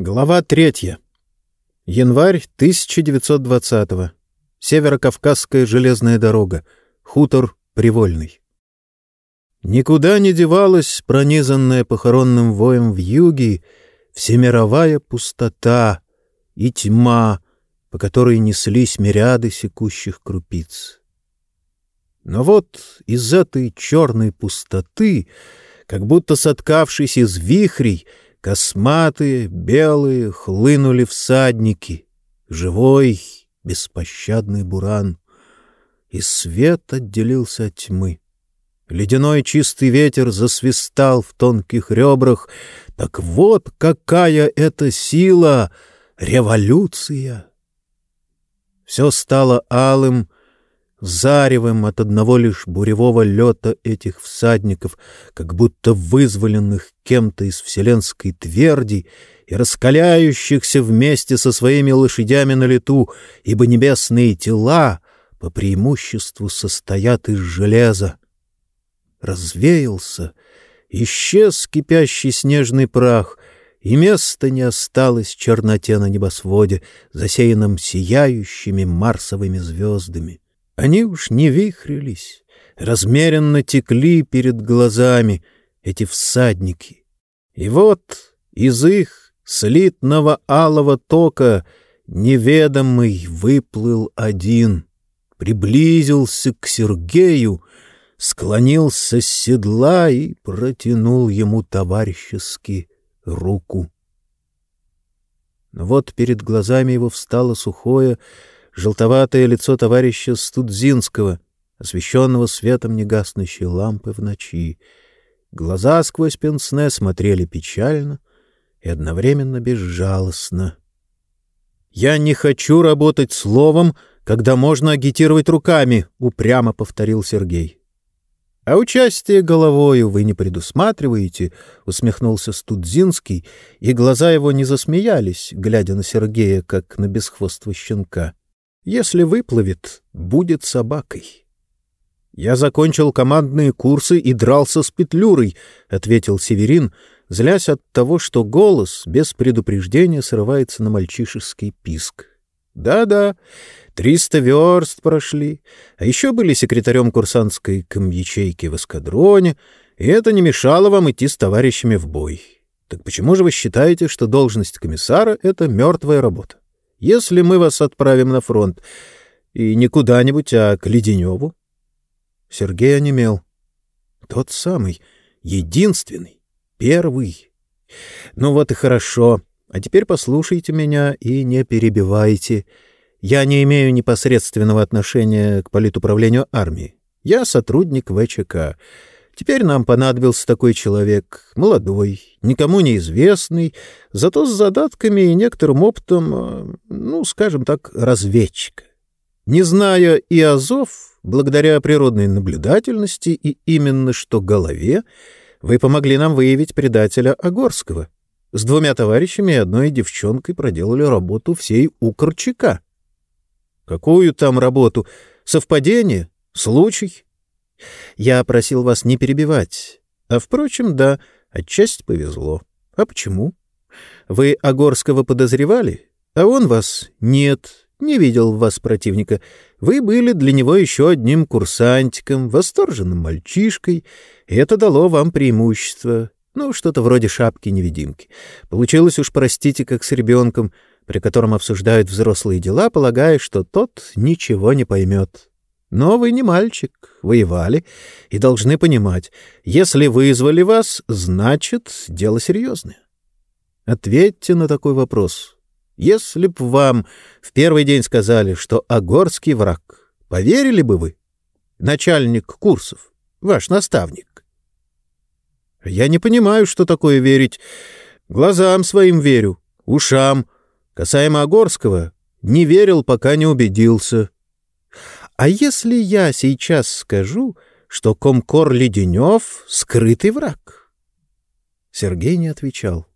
Глава третья. Январь 1920-го. Северокавказская железная дорога. Хутор Привольный. Никуда не девалась пронизанная похоронным воем в юге всемировая пустота и тьма, по которой неслись мириады секущих крупиц. Но вот из этой черной пустоты, как будто соткавшись из вихрей, Косматые, белые, хлынули всадники. Живой, беспощадный буран. И свет отделился от тьмы. Ледяной чистый ветер засвистал в тонких ребрах. Так вот какая это сила! Революция! Все стало алым, заревым от одного лишь буревого лета этих всадников, как будто вызволенных кем-то из вселенской тверди и раскаляющихся вместе со своими лошадями на лету, ибо небесные тела по преимуществу состоят из железа. Развеялся, исчез кипящий снежный прах, и места не осталось черноте на небосводе, засеянном сияющими марсовыми звездами. Они уж не вихрились, размеренно текли перед глазами эти всадники. И вот из их слитного алого тока неведомый выплыл один, приблизился к Сергею, склонился с седла и протянул ему товарищески руку. Вот перед глазами его встало сухое, желтоватое лицо товарища Студзинского, освещенного светом негаснущей лампы в ночи. Глаза сквозь пенсне смотрели печально и одновременно безжалостно. «Я не хочу работать словом, когда можно агитировать руками», — упрямо повторил Сергей. «А участие головою вы не предусматриваете», — усмехнулся Студзинский, и глаза его не засмеялись, глядя на Сергея, как на бесхвостого щенка. Если выплывет, будет собакой. Я закончил командные курсы и дрался с Петлюрой, ответил Северин, злясь от того, что голос без предупреждения срывается на мальчишеский писк. Да-да, триста верст прошли, а еще были секретарем курсантской комьячейки в эскадроне, и это не мешало вам идти с товарищами в бой. Так почему же вы считаете, что должность комиссара — это мертвая работа? Если мы вас отправим на фронт, и не куда-нибудь, а к Леденеву? Сергей онемел. Тот самый, единственный, первый. Ну вот и хорошо. А теперь послушайте меня и не перебивайте. Я не имею непосредственного отношения к политуправлению армии. Я сотрудник ВЧК. Теперь нам понадобился такой человек, молодой, никому неизвестный, зато с задатками и некоторым опытом, э, ну, скажем так, разведчика. Не зная и Азов, благодаря природной наблюдательности и именно что голове, вы помогли нам выявить предателя Огорского. С двумя товарищами и одной девчонкой проделали работу всей Укрчика. Какую там работу? Совпадение? Случай? Я просил вас не перебивать. А, впрочем, да, отчасти повезло. А почему? Вы Огорского подозревали, а он вас нет, не видел вас противника. Вы были для него еще одним курсантиком, восторженным мальчишкой, и это дало вам преимущество. Ну, что-то вроде шапки-невидимки. Получилось уж, простите, как с ребенком, при котором обсуждают взрослые дела, полагая, что тот ничего не поймет. Но вы не мальчик, воевали и должны понимать, если вызвали вас, значит, дело серьезное. Ответьте на такой вопрос. Если б вам в первый день сказали, что Огорский враг, поверили бы вы? Начальник курсов, ваш наставник. Я не понимаю, что такое верить. Глазам своим верю, ушам. Касаемо Огорского, не верил, пока не убедился. А если я сейчас скажу, что Комкор Леденев — скрытый враг? Сергей не отвечал.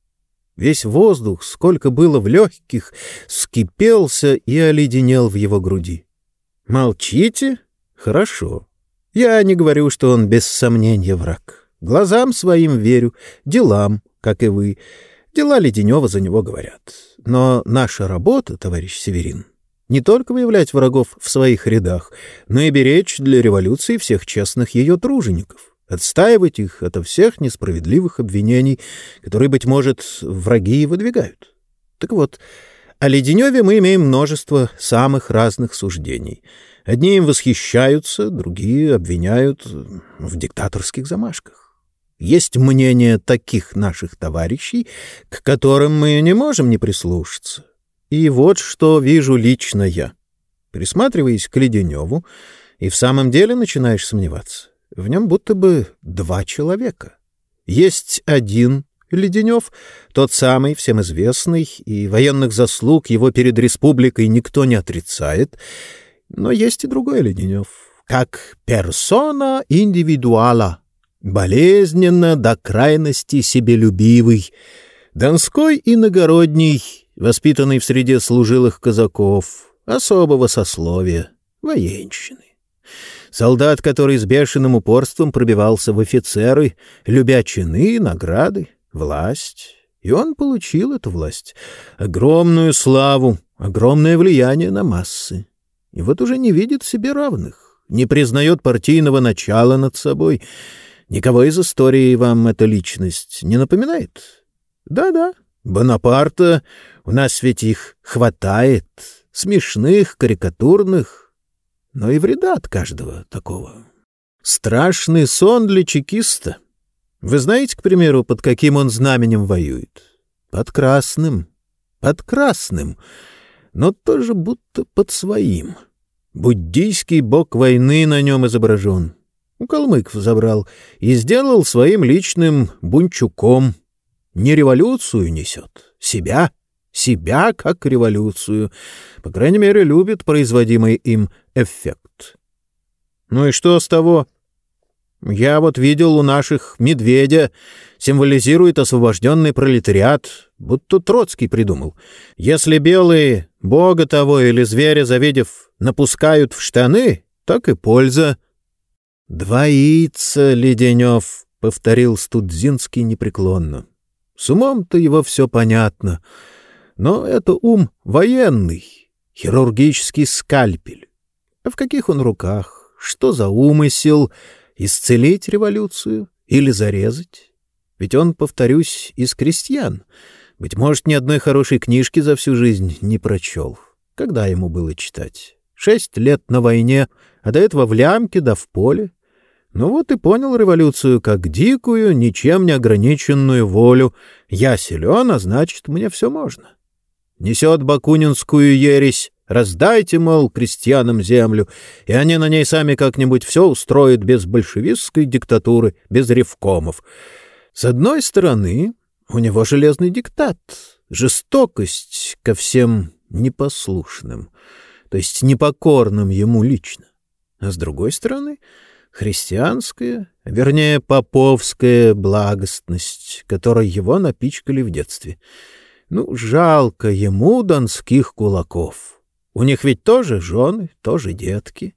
Весь воздух, сколько было в легких, скипелся и оледенел в его груди. «Молчите? Хорошо. Я не говорю, что он без сомнения враг. Глазам своим верю, делам, как и вы. Дела Леденева за него говорят. Но наша работа, товарищ Северин, не только выявлять врагов в своих рядах, но и беречь для революции всех честных ее тружеников, отстаивать их ото всех несправедливых обвинений, которые, быть может, враги и выдвигают. Так вот, о Леденеве мы имеем множество самых разных суждений. Одни им восхищаются, другие обвиняют в диктаторских замашках. Есть мнение таких наших товарищей, к которым мы не можем не прислушаться. И вот что вижу лично я. Присматриваясь к Леденеву, и в самом деле начинаешь сомневаться. В нем будто бы два человека. Есть один Леденев, тот самый, всем известный, и военных заслуг его перед республикой никто не отрицает, но есть и другой Леденев, как персона индивидуала, болезненно до крайности себелюбивый, донской иногородний, воспитанный в среде служилых казаков, особого сословия, военщины. Солдат, который с бешеным упорством пробивался в офицеры, любя чины, награды, власть. И он получил эту власть, огромную славу, огромное влияние на массы. И вот уже не видит себе равных, не признает партийного начала над собой — Никого из истории вам эта личность не напоминает? Да-да, Бонапарта, у нас ведь их хватает, смешных, карикатурных, но и вреда от каждого такого. Страшный сон для чекиста. Вы знаете, к примеру, под каким он знаменем воюет? Под красным. Под красным, но тоже будто под своим. Буддийский бог войны на нем изображен у калмыков забрал и сделал своим личным бунчуком. Не революцию несет, себя, себя как революцию. По крайней мере, любит производимый им эффект. Ну и что с того? Я вот видел у наших медведя, символизирует освобожденный пролетариат, будто Троцкий придумал. Если белые, бога того или зверя завидев, напускают в штаны, так и польза — «Двоится, Леденев», — повторил Студзинский непреклонно. «С умом-то его все понятно, но это ум военный, хирургический скальпель. А в каких он руках? Что за умысел? Исцелить революцию или зарезать? Ведь он, повторюсь, из крестьян. Быть может, ни одной хорошей книжки за всю жизнь не прочел. Когда ему было читать? Шесть лет на войне, а до этого в лямке да в поле. Ну вот и понял революцию как дикую, ничем не ограниченную волю. Я силен, а значит, мне все можно. Несет бакунинскую ересь, раздайте, мол, крестьянам землю, и они на ней сами как-нибудь все устроят без большевистской диктатуры, без ревкомов. С одной стороны, у него железный диктат, жестокость ко всем непослушным, то есть непокорным ему лично. А с другой стороны — христианская, вернее, поповская благостность, которой его напичкали в детстве. Ну, жалко ему донских кулаков. У них ведь тоже жены, тоже детки.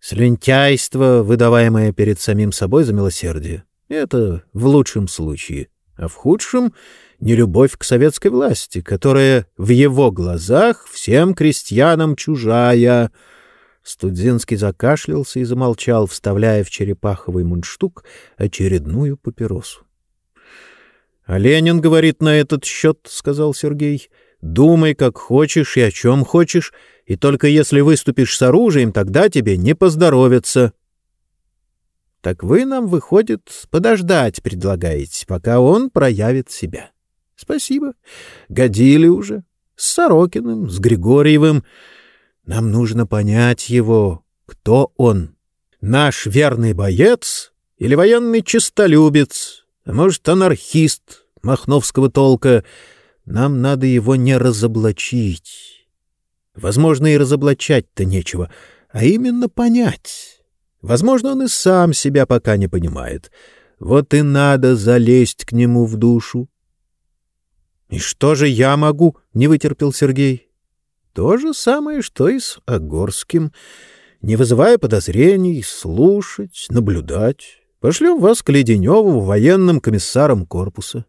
Слюнтяйство, выдаваемое перед самим собой за милосердие, это в лучшем случае, а в худшем — нелюбовь к советской власти, которая в его глазах всем крестьянам чужая — Студзинский закашлялся и замолчал, вставляя в черепаховый мундштук очередную папиросу. — А Ленин говорит на этот счет, — сказал Сергей, — думай, как хочешь и о чем хочешь, и только если выступишь с оружием, тогда тебе не поздоровится. — Так вы нам, выходит, подождать предлагаете, пока он проявит себя. — Спасибо. Годили уже. С Сорокиным, с Григорьевым. Нам нужно понять его, кто он. Наш верный боец или военный честолюбец, а может, анархист махновского толка. Нам надо его не разоблачить. Возможно, и разоблачать-то нечего, а именно понять. Возможно, он и сам себя пока не понимает. Вот и надо залезть к нему в душу. — И что же я могу? — не вытерпел Сергей. То же самое, что и с Огорским. Не вызывая подозрений, слушать, наблюдать. Пошлем вас к Леденеву военным комиссаром корпуса.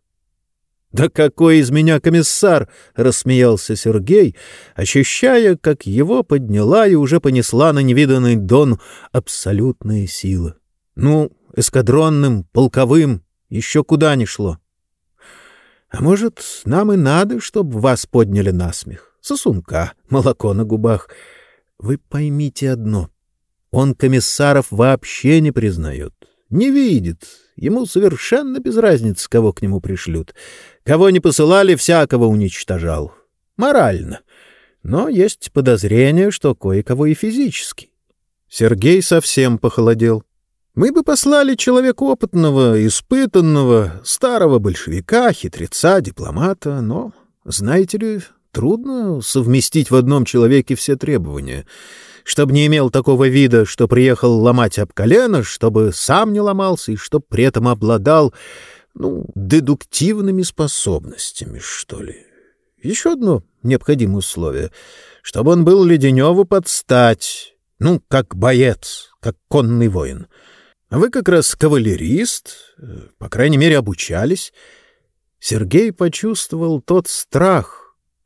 «Да какой из меня комиссар!» — рассмеялся Сергей, ощущая, как его подняла и уже понесла на невиданный дон абсолютная сила. «Ну, эскадронным, полковым, еще куда ни шло». «А может, нам и надо, чтобы вас подняли на смех? Сосунка, молоко на губах. Вы поймите одно. Он комиссаров вообще не признает, не видит, Ему совершенно без разницы, кого к нему пришлют. Кого не посылали, всякого уничтожал. Морально. Но есть подозрение, что кое-кого и физически. Сергей совсем похолодел. Мы бы послали человека опытного, испытанного, старого большевика, хитреца, дипломата, но, знаете ли, трудно совместить в одном человеке все требования — чтобы не имел такого вида, что приехал ломать об колено, чтобы сам не ломался и чтоб при этом обладал, ну, дедуктивными способностями, что ли. Еще одно необходимое условие — чтобы он был Леденеву подстать, ну, как боец, как конный воин. А вы как раз кавалерист, по крайней мере, обучались. Сергей почувствовал тот страх,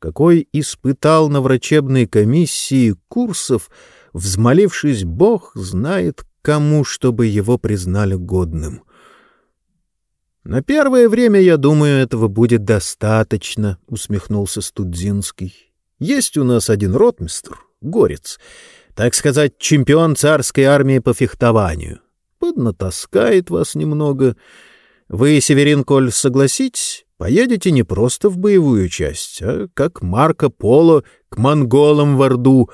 какой испытал на врачебной комиссии курсов, взмолившись Бог знает кому, чтобы его признали годным. «На первое время, я думаю, этого будет достаточно», — усмехнулся Студзинский. «Есть у нас один ротмистр, горец, так сказать, чемпион царской армии по фехтованию. Поднатаскает вас немного. Вы, Северин Коль, согласитесь, поедете не просто в боевую часть, а как Марко Поло к монголам в Орду,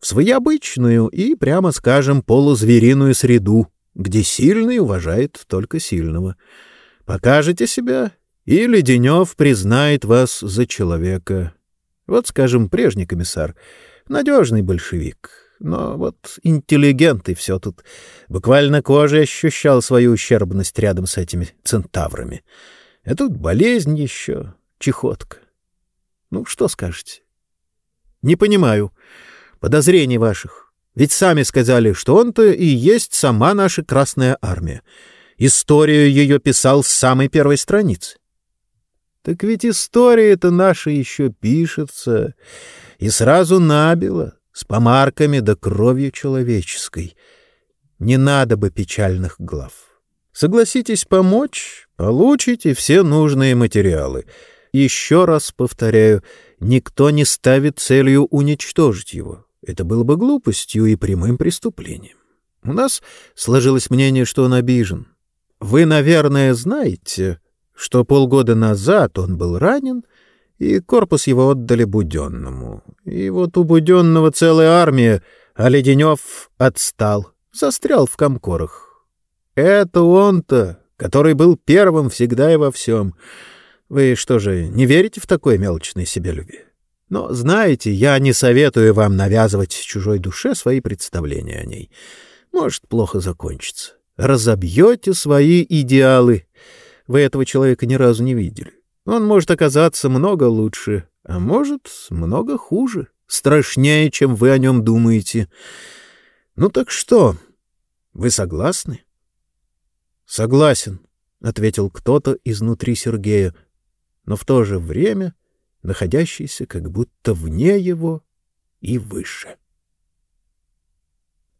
в свою обычную и, прямо скажем, полузвериную среду, где сильный уважает только сильного. Покажете себя, и Леденев признает вас за человека. Вот, скажем, прежний комиссар, надежный большевик, но вот интеллигент и все тут. Буквально кожей ощущал свою ущербность рядом с этими центаврами. А тут болезнь еще, чехотка. Ну, что скажете? — Не понимаю подозрений ваших. Ведь сами сказали, что он-то и есть сама наша Красная Армия. Историю ее писал с самой первой страницы. Так ведь история-то наша еще пишется, и сразу набила, с помарками да кровью человеческой. Не надо бы печальных глав. Согласитесь помочь, получите все нужные материалы. Еще раз повторяю, никто не ставит целью уничтожить его. Это было бы глупостью и прямым преступлением. У нас сложилось мнение, что он обижен. Вы, наверное, знаете, что полгода назад он был ранен, и корпус его отдали Буденному. И вот у Буденного целая армия, а Леденев отстал, застрял в комкорах. Это он-то, который был первым всегда и во всем. Вы что же, не верите в такое мелочное себялюбие? Но, знаете, я не советую вам навязывать чужой душе свои представления о ней. Может плохо закончиться. Разобьете свои идеалы. Вы этого человека ни разу не видели. Он может оказаться много лучше, а может, много хуже, страшнее, чем вы о нем думаете. Ну так что, вы согласны? — Согласен, — ответил кто-то изнутри Сергея, но в то же время находящийся как будто вне его и выше.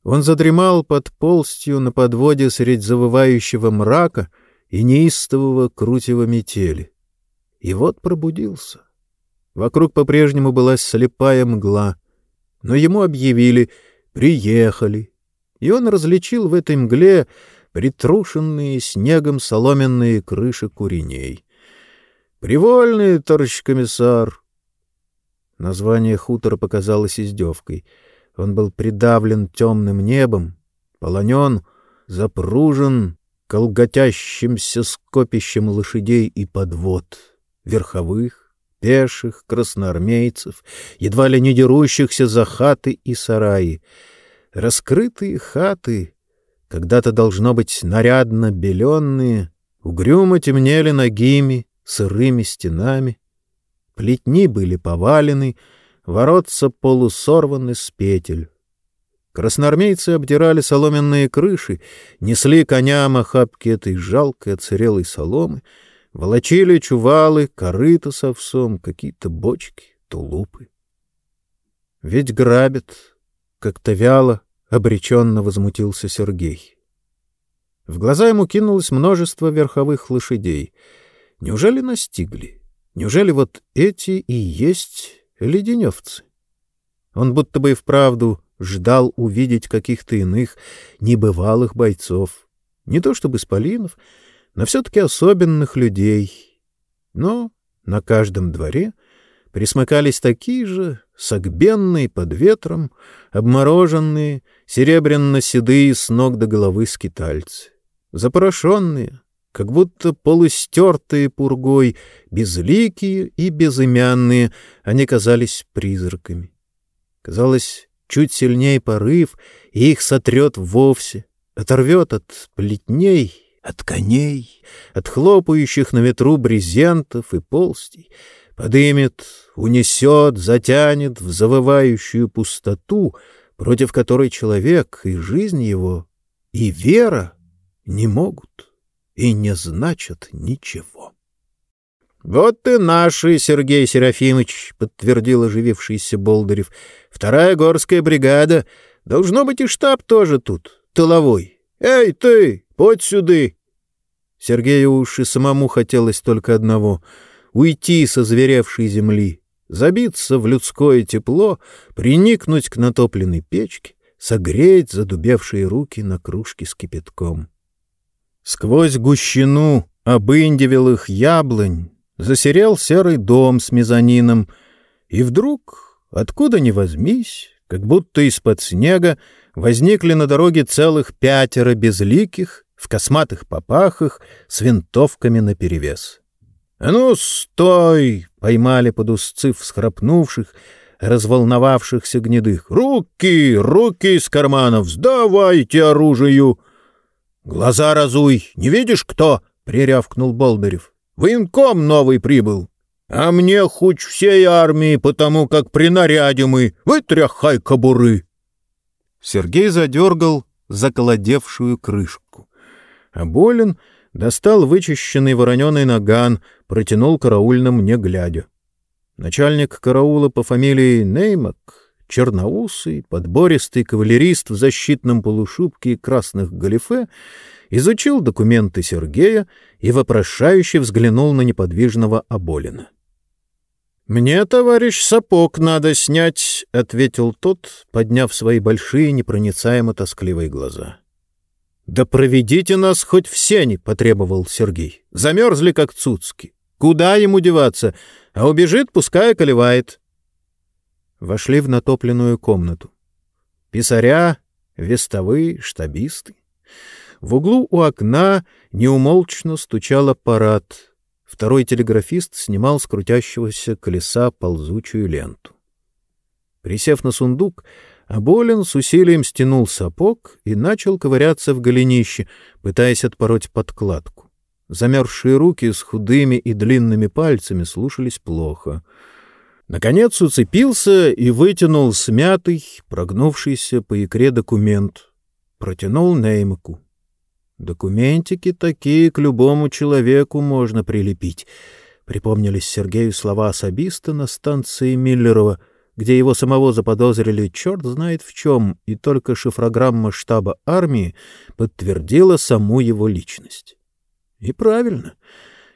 Он задремал под полстью на подводе средь завывающего мрака и неистового крутива метели. И вот пробудился. Вокруг по-прежнему была слепая мгла, но ему объявили «приехали», и он различил в этой мгле притрушенные снегом соломенные крыши куреней. «Привольный, товарищ комиссар!» Название хутора показалось издевкой. Он был придавлен темным небом, полонен, запружен колготящимся скопищем лошадей и подвод, верховых, пеших, красноармейцев, едва ли не дерущихся за хаты и сараи. Раскрытые хаты, когда-то должно быть нарядно беленные, угрюмо темнели ногими, сырыми стенами. Плетни были повалены, воротца полусорваны с петель. Красноармейцы обдирали соломенные крыши, несли коням охапки этой жалкой оцерелой соломы, волочили чувалы, корыто с овсом, какие-то бочки, тулупы. Ведь грабят, как-то вяло, обреченно возмутился Сергей. В глаза ему кинулось множество верховых лошадей. Неужели настигли? Неужели вот эти и есть леденевцы? Он будто бы и вправду ждал увидеть каких-то иных небывалых бойцов. Не то чтобы исполинов, но все-таки особенных людей. Но на каждом дворе присмыкались такие же, согбенные под ветром, обмороженные, серебряно-седые с ног до головы скитальцы, запорошенные, как будто полустертые пургой, безликие и безымянные, они казались призраками. Казалось, чуть сильнее порыв, и их сотрет вовсе, оторвет от плетней, от коней, от хлопающих на ветру брезентов и полстей, подымет, унесет, затянет в завывающую пустоту, против которой человек и жизнь его, и вера не могут и не значат ничего. — Вот и наши, Сергей Серафимович, — подтвердил оживившийся Болдырев. — Вторая горская бригада. Должно быть и штаб тоже тут, тыловой. Эй, ты, подь сюды! Сергею уж и самому хотелось только одного — уйти со зверевшей земли, забиться в людское тепло, приникнуть к натопленной печке, согреть задубевшие руки на кружке с кипятком. Сквозь гущину обындевелых яблонь засерел серый дом с мезонином, и вдруг, откуда ни возьмись, как будто из-под снега, возникли на дороге целых пятеро безликих, в косматых попахах, с винтовками наперевес. «А ну, стой!» — поймали под узцы всхрапнувших, разволновавшихся гнедых. «Руки! Руки из карманов! Сдавайте оружию!» «Глаза разуй! Не видишь, кто?» — прирявкнул Болдырев. «Военком новый прибыл. А мне хоть всей армии, потому как при наряде мы. Вытряхай кобуры!» Сергей задергал заколодевшую крышку. А Болин достал вычищенный вороненый наган, протянул караульным, не глядя. Начальник караула по фамилии Неймак, черноусый, подбористый кавалерист в защитном полушубке и красных галифе, изучил документы Сергея и вопрошающе взглянул на неподвижного Аболина. «Мне, товарищ, сапог надо снять», — ответил тот, подняв свои большие непроницаемо-тоскливые глаза. «Да проведите нас хоть в сени», — потребовал Сергей. «Замерзли, как цуцки. Куда ему деваться? А убежит, пускай колевает». Вошли в натопленную комнату. Писаря, вестовые, штабисты. В углу у окна неумолчно стучал аппарат. Второй телеграфист снимал с крутящегося колеса ползучую ленту. Присев на сундук, Аболин с усилием стянул сапог и начал ковыряться в голенище, пытаясь отпороть подкладку. Замерзшие руки с худыми и длинными пальцами слушались плохо. Наконец уцепился и вытянул смятый, прогнувшийся по икре документ. Протянул Неймаку. Документики такие к любому человеку можно прилепить. Припомнились Сергею слова особиста на станции Миллерова — где его самого заподозрили черт знает в чем, и только шифрограмма штаба армии подтвердила саму его личность. И правильно.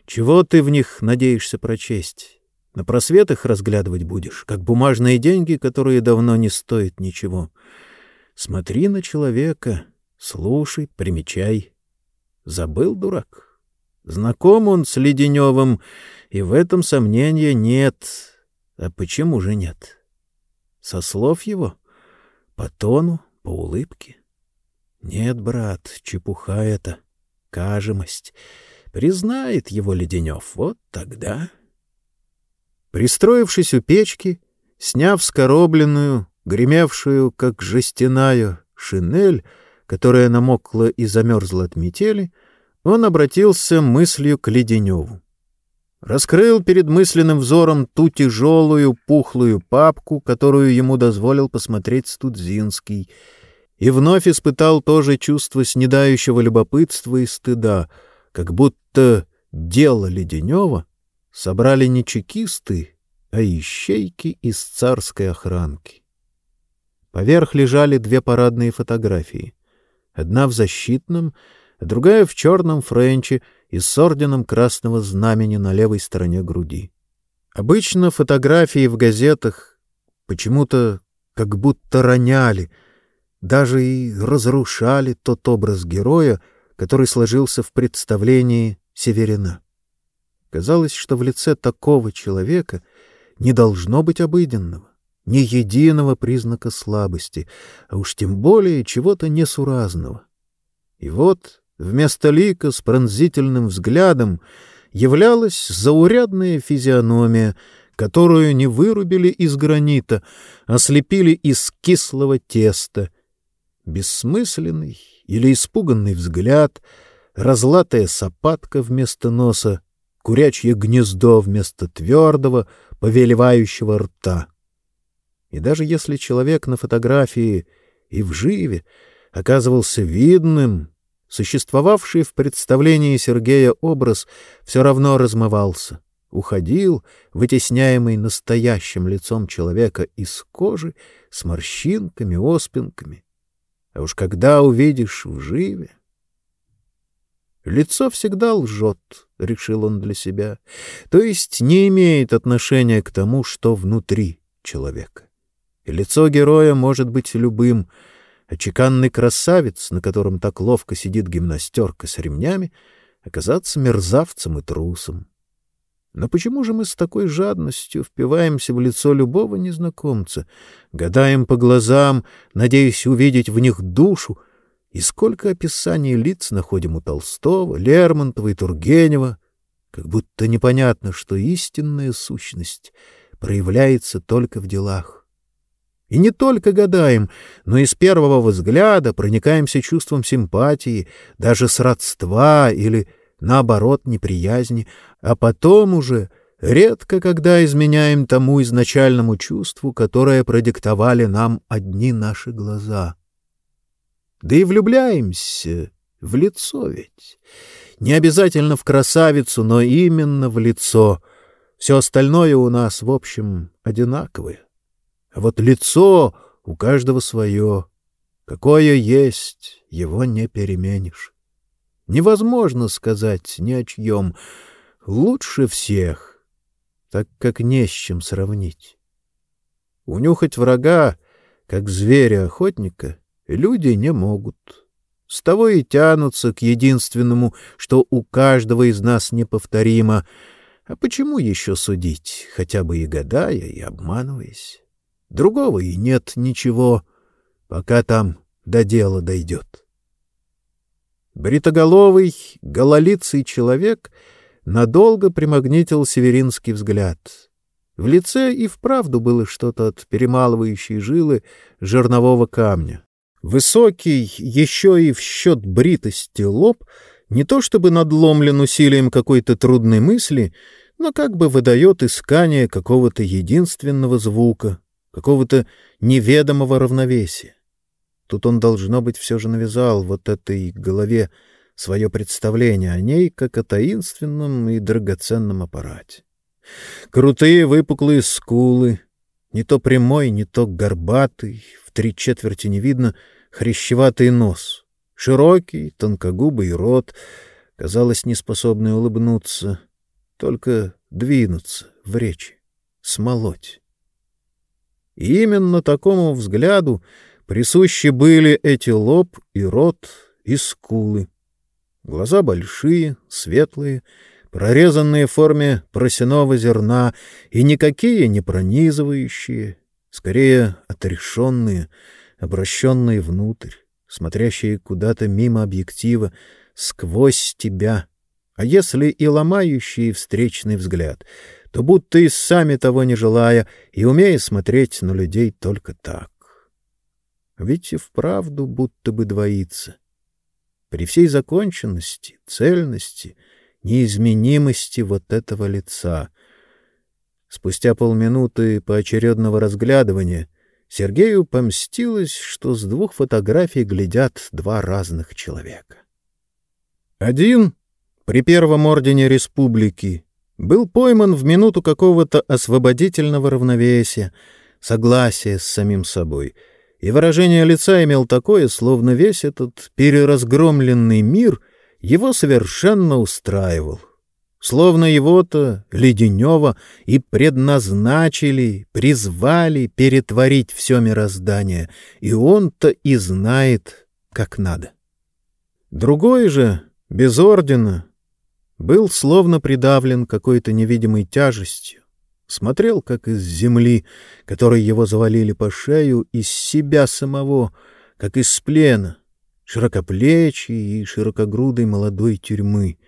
Чего ты в них надеешься прочесть? На просветах разглядывать будешь, как бумажные деньги, которые давно не стоят ничего. Смотри на человека, слушай, примечай. Забыл, дурак? Знаком он с Леденевым, и в этом сомнения нет. А почему же нет? Со слов его? По тону, по улыбке? Нет, брат, чепуха это, кажемость. Признает его Леденев, вот тогда... Пристроившись у печки, сняв скоробленную, гремевшую, как жестяная, шинель, которая намокла и замерзла от метели, он обратился мыслью к Леденеву раскрыл перед мысленным взором ту тяжелую, пухлую папку, которую ему дозволил посмотреть Студзинский, и вновь испытал то же чувство снедающего любопытства и стыда, как будто дело Леденева собрали не чекисты, а ищейки из царской охранки. Поверх лежали две парадные фотографии. Одна в защитном, другая в черном френче и с орденом Красного Знамени на левой стороне груди. Обычно фотографии в газетах почему-то как будто роняли, даже и разрушали тот образ героя, который сложился в представлении Северина. Казалось, что в лице такого человека не должно быть обыденного, ни единого признака слабости, а уж тем более чего-то несуразного. И вот вместо лика с пронзительным взглядом являлась заурядная физиономия, которую не вырубили из гранита, а слепили из кислого теста. Бессмысленный или испуганный взгляд, разлатая сапатка вместо носа, курячье гнездо вместо твердого, повелевающего рта. И даже если человек на фотографии и в живе оказывался видным, существовавший в представлении Сергея образ все равно размывался, уходил, вытесняемый настоящим лицом человека из кожи с морщинками, оспинками. А уж когда увидишь в живе... Лицо всегда лжет, — решил он для себя, то есть не имеет отношения к тому, что внутри человека. И лицо героя может быть любым — а чеканный красавец, на котором так ловко сидит гимнастерка с ремнями, оказаться мерзавцем и трусом. Но почему же мы с такой жадностью впиваемся в лицо любого незнакомца, гадаем по глазам, надеясь увидеть в них душу, и сколько описаний лиц находим у Толстого, Лермонтова и Тургенева, как будто непонятно, что истинная сущность проявляется только в делах. И не только гадаем, но и с первого взгляда проникаемся чувством симпатии, даже сродства или, наоборот, неприязни, а потом уже редко когда изменяем тому изначальному чувству, которое продиктовали нам одни наши глаза. Да и влюбляемся в лицо ведь. Не обязательно в красавицу, но именно в лицо. Все остальное у нас, в общем, одинаковое. А вот лицо у каждого свое. Какое есть, его не переменишь. Невозможно сказать ни о чьем. Лучше всех, так как не с чем сравнить. Унюхать врага, как зверя-охотника, люди не могут. С того и тянутся к единственному, что у каждого из нас неповторимо. А почему еще судить, хотя бы и гадая, и обманываясь? Другого и нет ничего, пока там до дела дойдет. Бритоголовый, гололицый человек надолго примагнитил северинский взгляд. В лице и вправду было что-то от перемалывающей жилы жернового камня. Высокий, еще и в счет бритости лоб, не то чтобы надломлен усилием какой-то трудной мысли, но как бы выдает искание какого-то единственного звука, какого-то неведомого равновесия. Тут он, должно быть, все же навязал вот этой голове свое представление о ней, как о таинственном и драгоценном аппарате. Крутые выпуклые скулы, не то прямой, не то горбатый, в три четверти не видно, хрящеватый нос, широкий, тонкогубый рот, казалось, неспособный улыбнуться, только двинуться в речи, смолоть. И именно такому взгляду присущи были эти лоб и рот и скулы. Глаза большие, светлые, прорезанные в форме просяного зерна, и никакие не пронизывающие, скорее отрешенные, обращенные внутрь, смотрящие куда-то мимо объектива, сквозь тебя, а если и ломающие встречный взгляд — то будто и сами того не желая, и умея смотреть на людей только так. Ведь и вправду будто бы двоится. При всей законченности, цельности, неизменимости вот этого лица. Спустя полминуты поочередного разглядывания Сергею помстилось, что с двух фотографий глядят два разных человека. Один при Первом Ордене Республики, был пойман в минуту какого-то освободительного равновесия, согласия с самим собой, и выражение лица имел такое, словно весь этот переразгромленный мир его совершенно устраивал. Словно его-то, Леденева, и предназначили, призвали перетворить все мироздание, и он-то и знает, как надо. Другой же, без ордена, был словно придавлен какой-то невидимой тяжестью, смотрел, как из земли, которой его завалили по шею, из себя самого, как из плена, широкоплечий и широкогрудой молодой тюрьмы.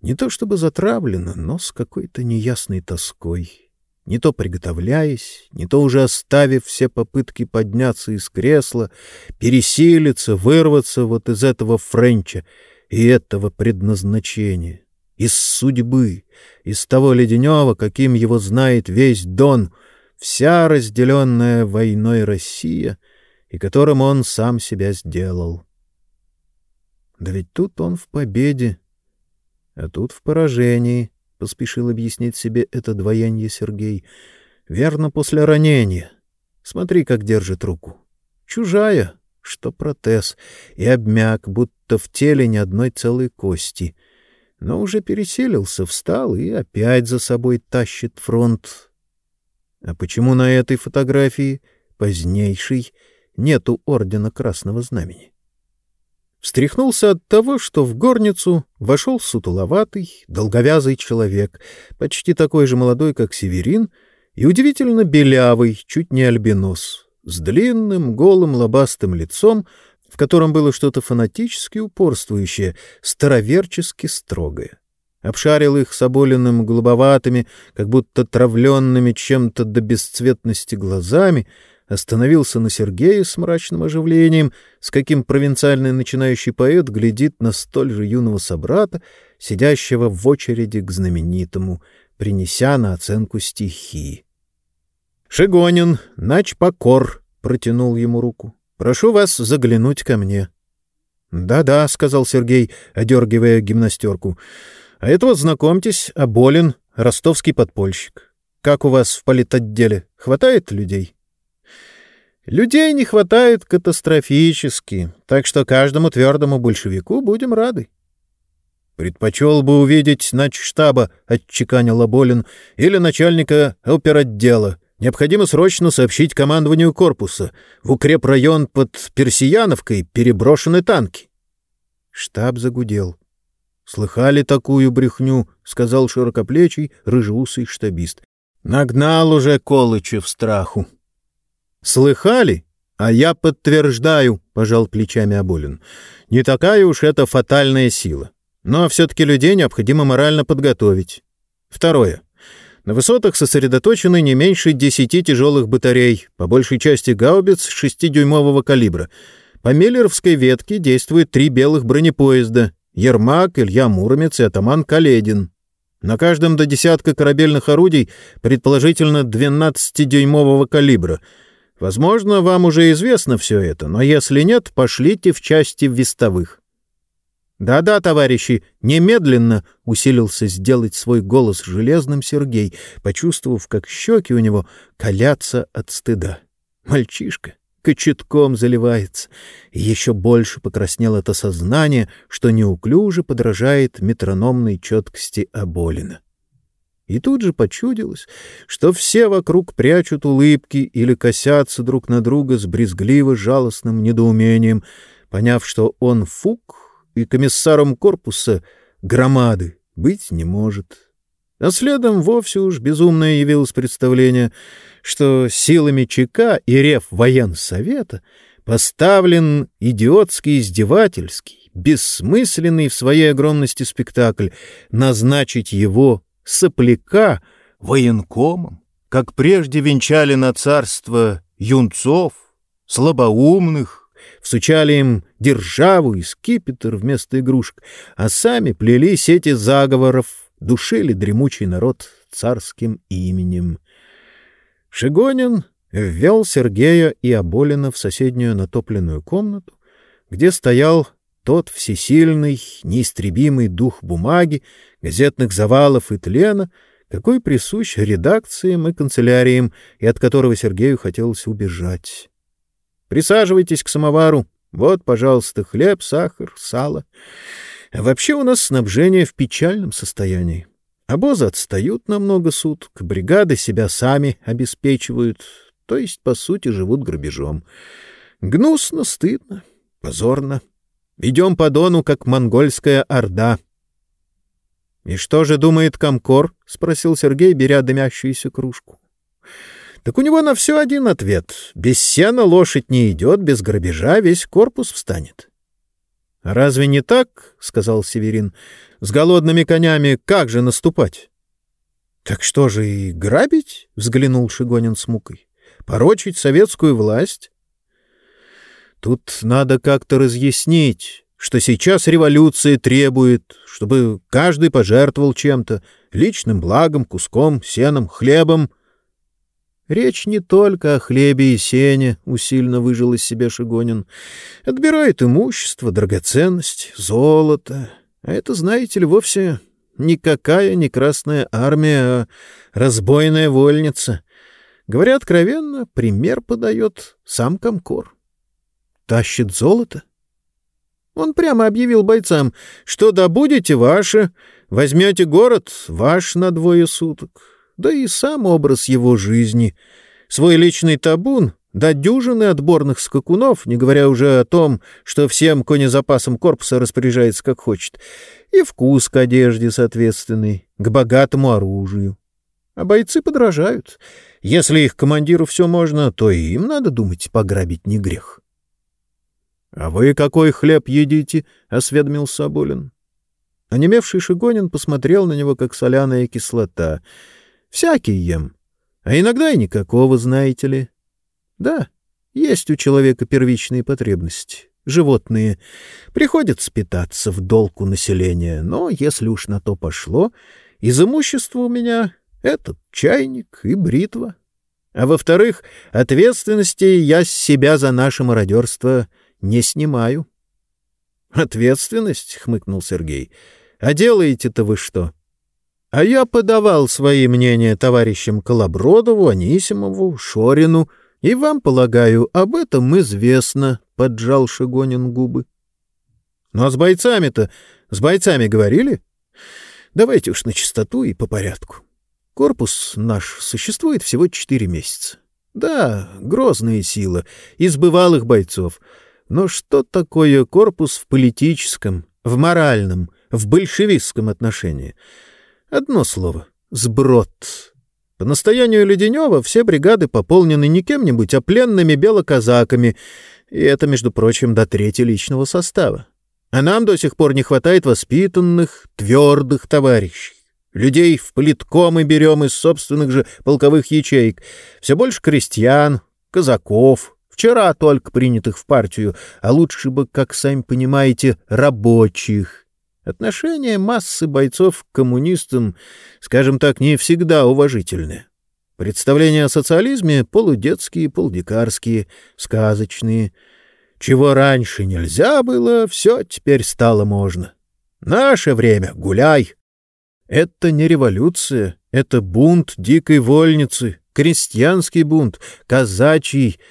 Не то чтобы затравлено, но с какой-то неясной тоской. Не то приготовляясь, не то уже оставив все попытки подняться из кресла, пересилиться, вырваться вот из этого френча и этого предназначения из судьбы, из того леденева, каким его знает весь Дон, вся разделенная войной Россия, и которым он сам себя сделал. Да ведь тут он в победе, а тут в поражении, — поспешил объяснить себе это двояние Сергей. Верно, после ранения. Смотри, как держит руку. Чужая, что протез, и обмяк, будто в теле ни одной целой кости — но уже переселился, встал и опять за собой тащит фронт. А почему на этой фотографии, позднейшей, нету ордена Красного Знамени? Встряхнулся от того, что в горницу вошел сутуловатый, долговязый человек, почти такой же молодой, как Северин, и удивительно белявый, чуть не альбинос, с длинным, голым, лобастым лицом, в котором было что-то фанатически упорствующее, староверчески строгое. Обшарил их соболенным голубоватыми, как будто травленными чем-то до бесцветности глазами, остановился на Сергее с мрачным оживлением, с каким провинциальный начинающий поэт глядит на столь же юного собрата, сидящего в очереди к знаменитому, принеся на оценку стихи. «Шигонин, нач покор!» — протянул ему руку. Прошу вас заглянуть ко мне. Да-да, сказал Сергей, одергивая гимнастерку. А это вот знакомьтесь, Аболин, ростовский подпольщик. Как у вас в политотделе? Хватает людей? Людей не хватает катастрофически, так что каждому твердому большевику будем рады. Предпочел бы увидеть начштаба, отчеканил Аболин, или начальника оперотдела. Необходимо срочно сообщить командованию корпуса. В укрепрайон под Персияновкой переброшены танки. Штаб загудел. «Слыхали такую брехню?» — сказал широкоплечий, рыжеусый штабист. «Нагнал уже Колыча в страху». «Слыхали? А я подтверждаю», — пожал плечами Аболин. «Не такая уж это фатальная сила. Но все-таки людей необходимо морально подготовить. Второе. На высотах сосредоточены не меньше десяти тяжелых батарей, по большей части гаубиц шестидюймового калибра. По Меллеровской ветке действуют три белых бронепоезда — Ермак, Илья Муромец и атаман Каледин. На каждом до десятка корабельных орудий, предположительно 12-дюймового калибра. Возможно, вам уже известно все это, но если нет, пошлите в части вестовых. «Да-да, товарищи, немедленно!» — усилился сделать свой голос железным Сергей, почувствовав, как щеки у него калятся от стыда. Мальчишка кочетком заливается, и еще больше покраснело это сознание, что неуклюже подражает метрономной четкости Аболина. И тут же почудилось, что все вокруг прячут улыбки или косятся друг на друга с брезгливо-жалостным недоумением, поняв, что он фук и комиссаром корпуса громады быть не может. А следом вовсе уж безумное явилось представление, что силами ЧК и рев военсовета поставлен идиотский издевательский, бессмысленный в своей огромности спектакль, назначить его сопляка военкомом, как прежде венчали на царство юнцов, слабоумных, всучали им державу и скипетр вместо игрушек, а сами плели сети заговоров, душили дремучий народ царским именем. Шигонин ввел Сергея и Аболина в соседнюю натопленную комнату, где стоял тот всесильный, неистребимый дух бумаги, газетных завалов и тлена, какой присущ редакциям и канцеляриям, и от которого Сергею хотелось убежать. «Присаживайтесь к самовару. Вот, пожалуйста, хлеб, сахар, сало. Вообще у нас снабжение в печальном состоянии. Обозы отстают на много суток, бригады себя сами обеспечивают, то есть, по сути, живут грабежом. Гнусно, стыдно, позорно. Идем по Дону, как монгольская орда. — И что же думает Комкор? — спросил Сергей, беря дымящуюся кружку. — Так у него на все один ответ. Без сена лошадь не идет, без грабежа весь корпус встанет. — Разве не так? — сказал Северин. — С голодными конями как же наступать? — Так что же и грабить? — взглянул Шигонин с мукой. — Порочить советскую власть? Тут надо как-то разъяснить, что сейчас революция требует, чтобы каждый пожертвовал чем-то, личным благом, куском, сеном, хлебом. Речь не только о хлебе и сене, — усильно выжил из себя Шигонин. Отбирает имущество, драгоценность, золото. А это, знаете ли, вовсе никакая не Красная Армия, а разбойная вольница. Говоря откровенно, пример подает сам Комкор тащит золото? Он прямо объявил бойцам, что добудете ваше, возьмете город ваш на двое суток. Да и сам образ его жизни, свой личный табун, до дюжины отборных скакунов, не говоря уже о том, что всем конезапасом корпуса распоряжается как хочет, и вкус к одежде соответственный, к богатому оружию. А бойцы подражают. Если их командиру все можно, то и им надо думать, пограбить не грех. — А вы какой хлеб едите? — осведомился Соболин. Онемевший Шигонин посмотрел на него, как соляная кислота. — Всякий ем. А иногда и никакого, знаете ли. — Да, есть у человека первичные потребности. Животные. Приходится питаться в долг у населения, но, если уж на то пошло, из имущества у меня этот чайник и бритва. А во-вторых, ответственности я с себя за наше мародерство — не снимаю. Ответственность, хмыкнул Сергей. А делаете-то вы что? А я подавал свои мнения товарищам Колобродову, Анисимову, Шорину, и вам, полагаю, об этом известно, поджал Шигонин губы. Ну а с бойцами-то, с бойцами говорили? Давайте уж на чистоту и по порядку. Корпус наш существует всего четыре месяца. Да, грозная сила, из бывалых бойцов — но что такое корпус в политическом, в моральном, в большевистском отношении? Одно слово — сброд. По настоянию Леденева все бригады пополнены не кем-нибудь, а пленными белоказаками, и это, между прочим, до трети личного состава. А нам до сих пор не хватает воспитанных, твердых товарищей. Людей в политкомы берем из собственных же полковых ячеек. Все больше крестьян, казаков, Вчера только принятых в партию, а лучше бы, как сами понимаете, рабочих. Отношение массы бойцов к коммунистам, скажем так, не всегда уважительное. Представления о социализме полудетские, полдикарские, сказочные. Чего раньше нельзя было, все теперь стало можно. Наше время — гуляй. Это не революция, это бунт дикой вольницы, крестьянский бунт, казачий —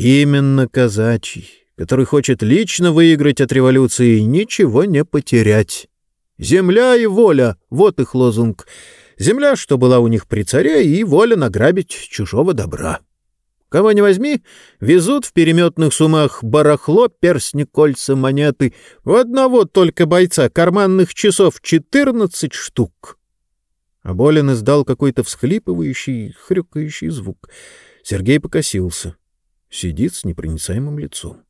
Именно казачий, который хочет лично выиграть от революции и ничего не потерять. Земля и воля — вот их лозунг. Земля, что была у них при царе, и воля награбить чужого добра. Кого не возьми, везут в переметных сумах барахло, перстни, кольца, монеты. У одного только бойца карманных часов четырнадцать штук. Аболин издал какой-то всхлипывающий, хрюкающий звук. Сергей покосился сидит с непроницаемым лицом.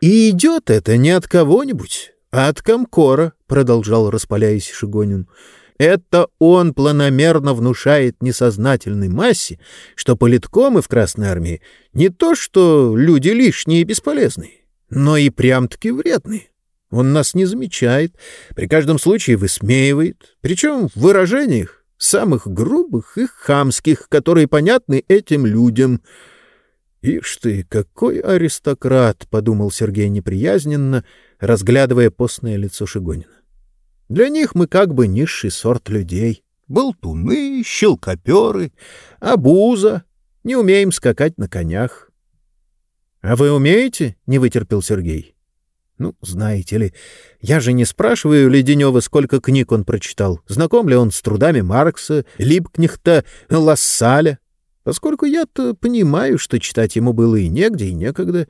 «И идет это не от кого-нибудь, а от Комкора», — продолжал, распаляясь Шигонин. «Это он планомерно внушает несознательной массе, что политкомы в Красной Армии не то что люди лишние и бесполезные, но и прям-таки вредные. Он нас не замечает, при каждом случае высмеивает, причем в выражениях самых грубых и хамских, которые понятны этим людям». «Ишь ты, какой аристократ!» — подумал Сергей неприязненно, разглядывая постное лицо Шигонина. «Для них мы как бы низший сорт людей. Болтуны, щелкоперы, обуза, не умеем скакать на конях». «А вы умеете?» — не вытерпел Сергей. «Ну, знаете ли, я же не спрашиваю Леденева, сколько книг он прочитал, знаком ли он с трудами Маркса, Липкнехта, Лассаля поскольку я-то понимаю, что читать ему было и негде, и некогда.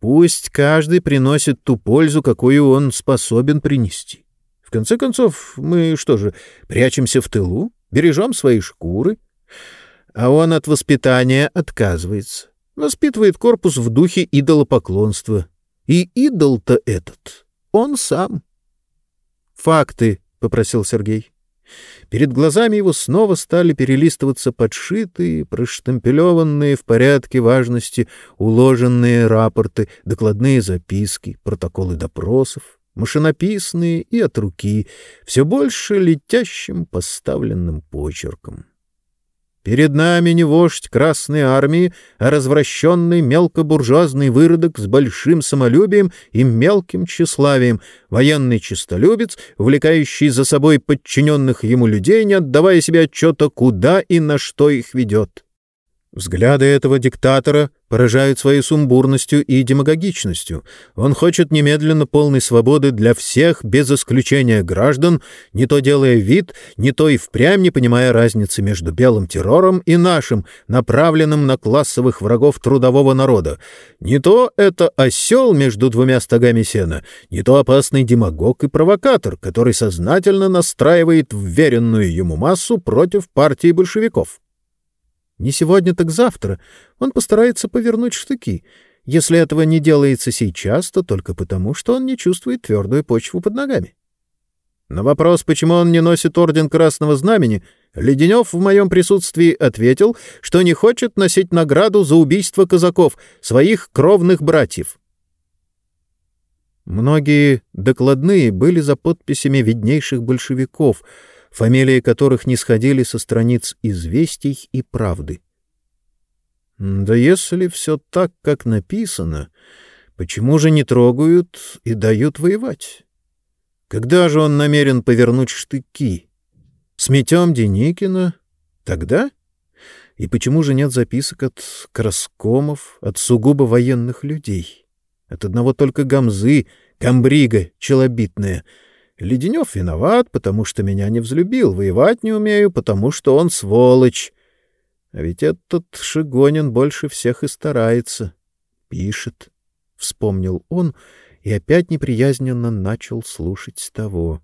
Пусть каждый приносит ту пользу, какую он способен принести. В конце концов, мы что же, прячемся в тылу, бережем свои шкуры? А он от воспитания отказывается, воспитывает корпус в духе идолопоклонства. И идол-то этот он сам. — Факты, — попросил Сергей. Перед глазами его снова стали перелистываться подшитые, проштампелеванные в порядке важности уложенные рапорты, докладные записки, протоколы допросов, машинописные и от руки, все больше летящим поставленным почерком. Перед нами не вождь Красной Армии, а развращенный мелкобуржуазный выродок с большим самолюбием и мелким тщеславием, военный честолюбец, увлекающий за собой подчиненных ему людей, не отдавая себе отчета, куда и на что их ведет. Взгляды этого диктатора поражают своей сумбурностью и демагогичностью. Он хочет немедленно полной свободы для всех, без исключения граждан, не то делая вид, не то и впрямь не понимая разницы между белым террором и нашим, направленным на классовых врагов трудового народа. Не то это осел между двумя стогами сена, не то опасный демагог и провокатор, который сознательно настраивает вверенную ему массу против партии большевиков. Не сегодня, так завтра он постарается повернуть штыки. Если этого не делается сейчас, то только потому, что он не чувствует твердую почву под ногами. На вопрос, почему он не носит орден Красного Знамени, Леденев в моем присутствии ответил, что не хочет носить награду за убийство казаков, своих кровных братьев. Многие докладные были за подписями виднейших большевиков — фамилии которых не сходили со страниц «Известий» и «Правды». Да если все так, как написано, почему же не трогают и дают воевать? Когда же он намерен повернуть штыки? Сметем Деникина? Тогда? И почему же нет записок от краскомов, от сугубо военных людей? От одного только Гамзы, Камбрига, челобитная — Леденев виноват, потому что меня не взлюбил, воевать не умею, потому что он сволочь. А ведь этот Шигонин больше всех и старается. Пишет. Вспомнил он и опять неприязненно начал слушать того.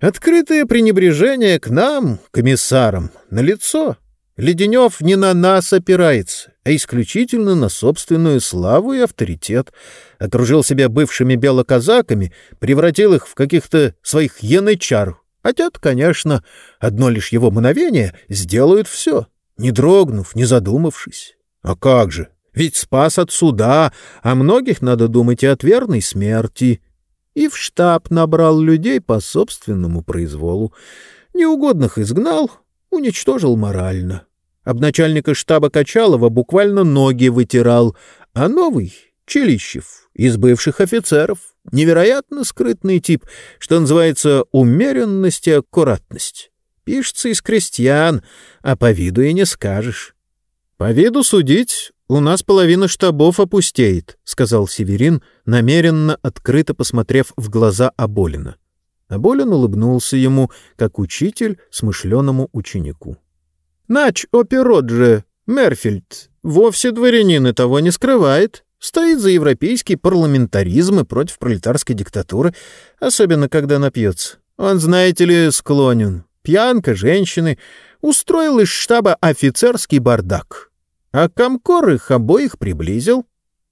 Открытое пренебрежение к нам, комиссарам, на лицо. Леденев не на нас опирается, а исключительно на собственную славу и авторитет. Окружил себя бывшими белоказаками, превратил их в каких-то своих янычар. Те конечно, одно лишь его мгновение сделают все, не дрогнув, не задумавшись. А как же? Ведь спас от суда, а многих, надо думать, и от верной смерти. И в штаб набрал людей по собственному произволу. Неугодных изгнал, уничтожил морально. Об начальника штаба Качалова буквально ноги вытирал, а новый — Челищев, из бывших офицеров. Невероятно скрытный тип, что называется умеренность и аккуратность. Пишется из крестьян, а по виду и не скажешь. — По виду судить, у нас половина штабов опустеет, — сказал Северин, намеренно открыто посмотрев в глаза Аболина. Аболин улыбнулся ему, как учитель смышленому ученику. — Нач опероджи, Мерфельд, вовсе дворянин и того не скрывает. Стоит за европейский парламентаризм и против пролетарской диктатуры, особенно когда напьется. Он, знаете ли, склонен. Пьянка, женщины. Устроил из штаба офицерский бардак. А комкор их обоих приблизил.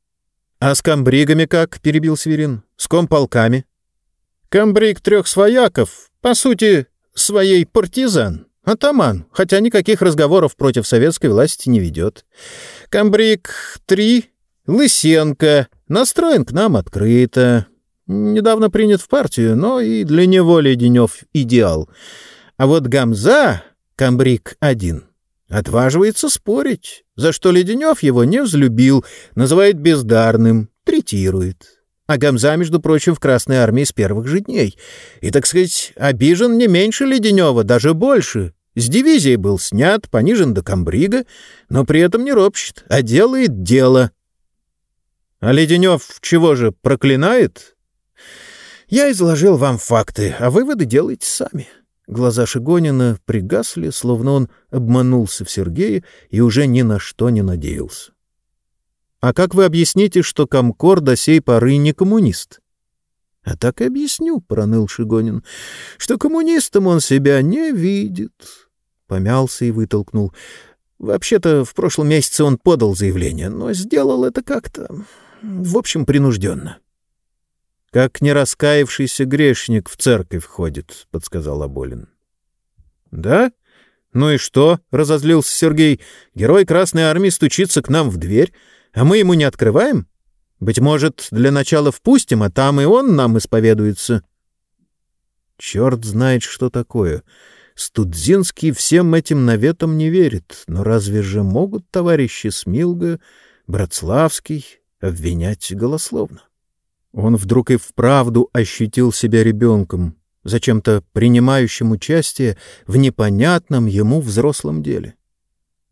— А с комбригами как? — перебил Сверин. — С комполками? Камбрик трех свояков, по сути, своей партизан, атаман, хотя никаких разговоров против советской власти не ведет. Камбрик три, Лысенко, настроен к нам открыто. Недавно принят в партию, но и для него Леденев идеал. А вот Гамза, Камбрик один, Отваживается спорить, за что Леденев его не взлюбил, называет бездарным, третирует. А Гамза, между прочим, в Красной армии с первых же дней. И, так сказать, обижен не меньше Леденева, даже больше. С дивизией был снят, понижен до комбрига, но при этом не ропщет, а делает дело. А Леденев чего же, проклинает? Я изложил вам факты, а выводы делайте сами. Глаза Шигонина пригасли, словно он обманулся в Сергее и уже ни на что не надеялся. «А как вы объясните, что Комкор до сей поры не коммунист?» «А так и объясню», — проныл Шигонин, — «что коммунистом он себя не видит». Помялся и вытолкнул. «Вообще-то в прошлом месяце он подал заявление, но сделал это как-то в общем, принужденно. — Как не раскаявшийся грешник в церковь ходит, — подсказал Аболин. — Да? Ну и что? — разозлился Сергей. — Герой Красной Армии стучится к нам в дверь, а мы ему не открываем? Быть может, для начала впустим, а там и он нам исповедуется. Черт знает, что такое. Студзинский всем этим наветам не верит, но разве же могут товарищи Смилга, Братславский, обвинять голословно. Он вдруг и вправду ощутил себя ребенком, зачем-то принимающим участие в непонятном ему взрослом деле.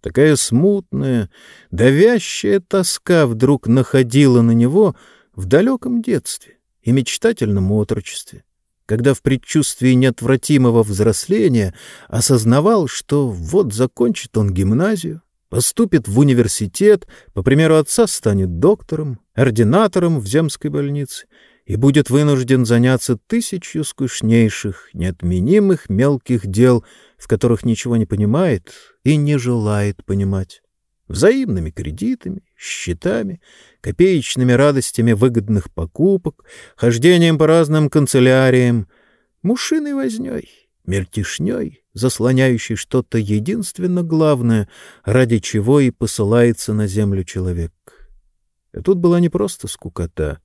Такая смутная, давящая тоска вдруг находила на него в далеком детстве и мечтательном отрочестве, когда в предчувствии неотвратимого взросления осознавал, что вот закончит он гимназию, поступит в университет, по примеру отца станет доктором, ординатором в земской больнице и будет вынужден заняться тысячью скучнейших, неотменимых мелких дел, в которых ничего не понимает и не желает понимать. Взаимными кредитами, счетами, копеечными радостями выгодных покупок, хождением по разным канцеляриям, мушиной вознёй, мельтешней, заслоняющий что-то единственно главное, ради чего и посылается на землю человек. И тут была не просто скукота.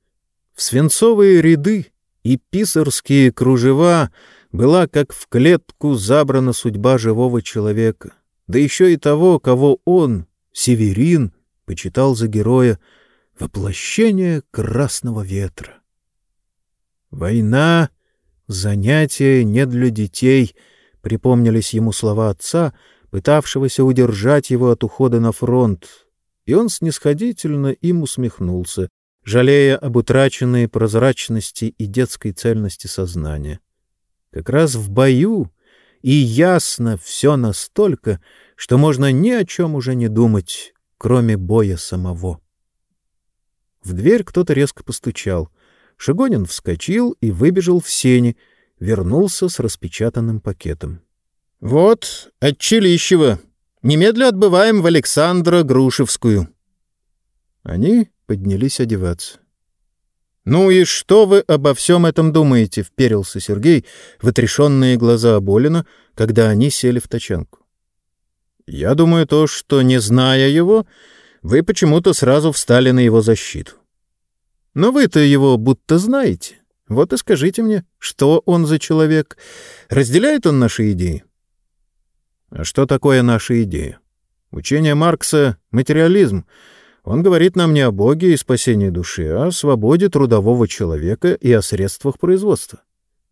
В свинцовые ряды и писарские кружева была, как в клетку, забрана судьба живого человека, да еще и того, кого он, Северин, почитал за героя воплощение красного ветра. Война — занятие не для детей — Припомнились ему слова отца, пытавшегося удержать его от ухода на фронт, и он снисходительно им усмехнулся, жалея об утраченной прозрачности и детской цельности сознания. Как раз в бою и ясно все настолько, что можно ни о чем уже не думать, кроме боя самого. В дверь кто-то резко постучал. Шигонин вскочил и выбежал в сени — вернулся с распечатанным пакетом. — Вот, от Челищева. Немедля отбываем в Александра Грушевскую. Они поднялись одеваться. — Ну и что вы обо всем этом думаете? — вперился Сергей в отрешенные глаза Аболина, когда они сели в тачанку. — Я думаю то, что, не зная его, вы почему-то сразу встали на его защиту. Но вы-то его будто знаете. Вот и скажите мне, что он за человек? Разделяет он наши идеи? А что такое наши идеи? Учение Маркса — материализм. Он говорит нам не о Боге и спасении души, а о свободе трудового человека и о средствах производства.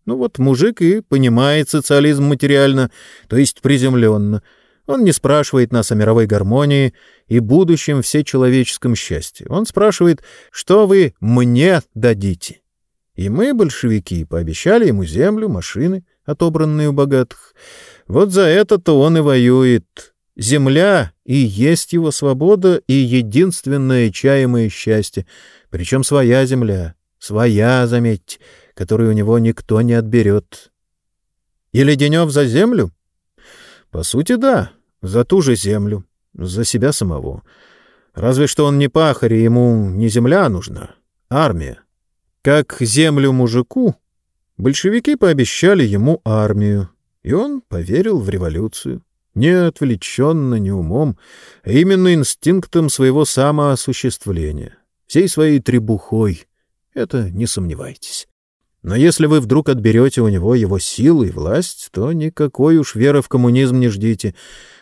Ну вот мужик и понимает социализм материально, то есть приземленно. Он не спрашивает нас о мировой гармонии и будущем всечеловеческом счастье. Он спрашивает, что вы мне дадите. И мы, большевики, пообещали ему землю, машины, отобранные у богатых. Вот за это-то он и воюет. Земля и есть его свобода и единственное чаемое счастье. Причем своя земля, своя, заметьте, которую у него никто не отберет. И Леденев за землю? По сути, да, за ту же землю, за себя самого. Разве что он не пахарь, ему не земля нужна, армия. Как землю мужику, большевики пообещали ему армию, и он поверил в революцию. Не отвлеченно, не умом, а именно инстинктом своего самоосуществления, всей своей требухой. Это не сомневайтесь. Но если вы вдруг отберете у него его силу и власть, то никакой уж веры в коммунизм не ждите.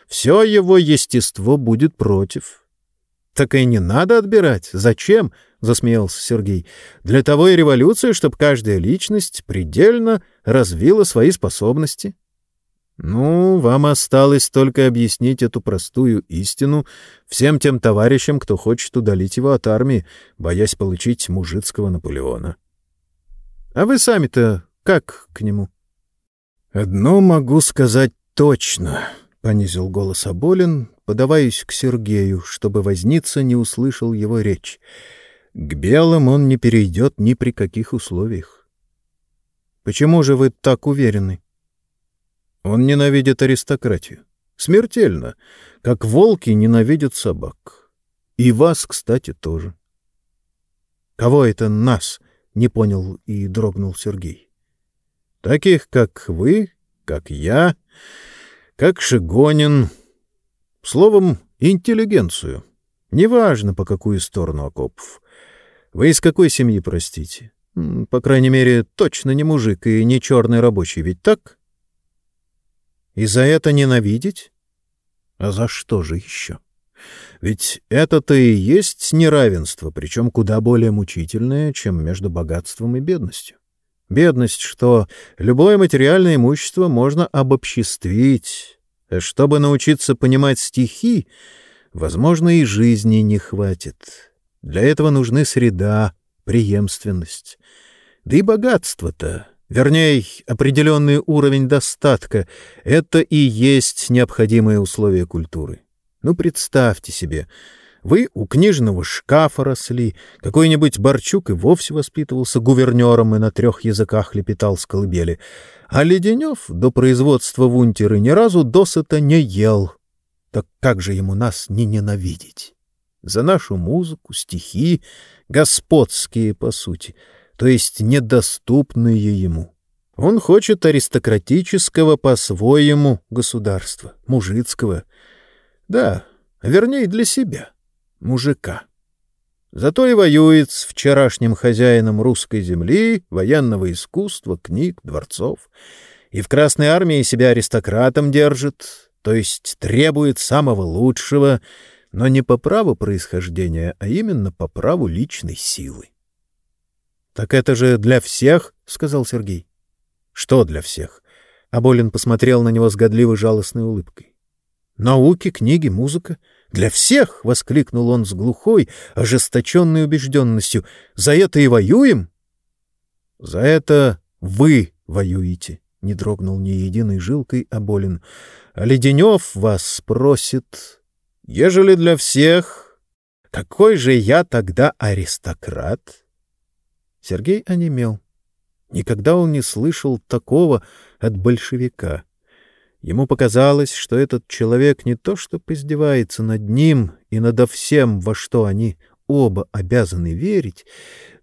все его естество будет против. — Так и не надо отбирать. Зачем? — засмеялся Сергей. — Для того и революция, чтобы каждая личность предельно развила свои способности. Ну, вам осталось только объяснить эту простую истину всем тем товарищам, кто хочет удалить его от армии, боясь получить мужицкого Наполеона. А вы сами-то как к нему? — Одно могу сказать точно, — понизил голос Аболин, подаваясь к Сергею, чтобы возница не услышал его речь. К белым он не перейдет ни при каких условиях. — Почему же вы так уверены? — он ненавидит аристократию. Смертельно, как волки ненавидят собак. И вас, кстати, тоже. Кого это нас? Не понял и дрогнул Сергей. Таких, как вы, как я, как Шигонин. Словом, интеллигенцию. Неважно, по какую сторону окопов. Вы из какой семьи, простите? По крайней мере, точно не мужик и не черный рабочий, ведь так? — и за это ненавидеть? А за что же еще? Ведь это-то и есть неравенство, причем куда более мучительное, чем между богатством и бедностью. Бедность, что любое материальное имущество можно обобществить. Чтобы научиться понимать стихи, возможно, и жизни не хватит. Для этого нужны среда, преемственность. Да и богатство-то Вернее, определенный уровень достатка — это и есть необходимые условия культуры. Ну, представьте себе, вы у книжного шкафа росли, какой-нибудь Борчук и вовсе воспитывался гувернером и на трех языках лепетал с колыбели, а Леденев до производства в унтеры ни разу досыта не ел. Так как же ему нас не ненавидеть? За нашу музыку, стихи, господские, по сути — то есть недоступные ему. Он хочет аристократического по-своему государства, мужицкого. Да, вернее, для себя, мужика. Зато и воюет с вчерашним хозяином русской земли, военного искусства, книг, дворцов. И в Красной армии себя аристократом держит, то есть требует самого лучшего, но не по праву происхождения, а именно по праву личной силы. Так это же для всех, сказал Сергей. Что для всех? Аболин посмотрел на него с годливой жалостной улыбкой. Науки, книги, музыка для всех, воскликнул он с глухой, ожесточенной убежденностью. За это и воюем? За это вы воюете, не дрогнул ни единой жилкой Аболин. А Леденев вас спросит: "Ежели для всех, какой же я тогда аристократ?" Сергей онемел. Никогда он не слышал такого от большевика. Ему показалось, что этот человек не то что поиздевается над ним и надо всем, во что они оба обязаны верить,